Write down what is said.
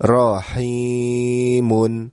rahimun.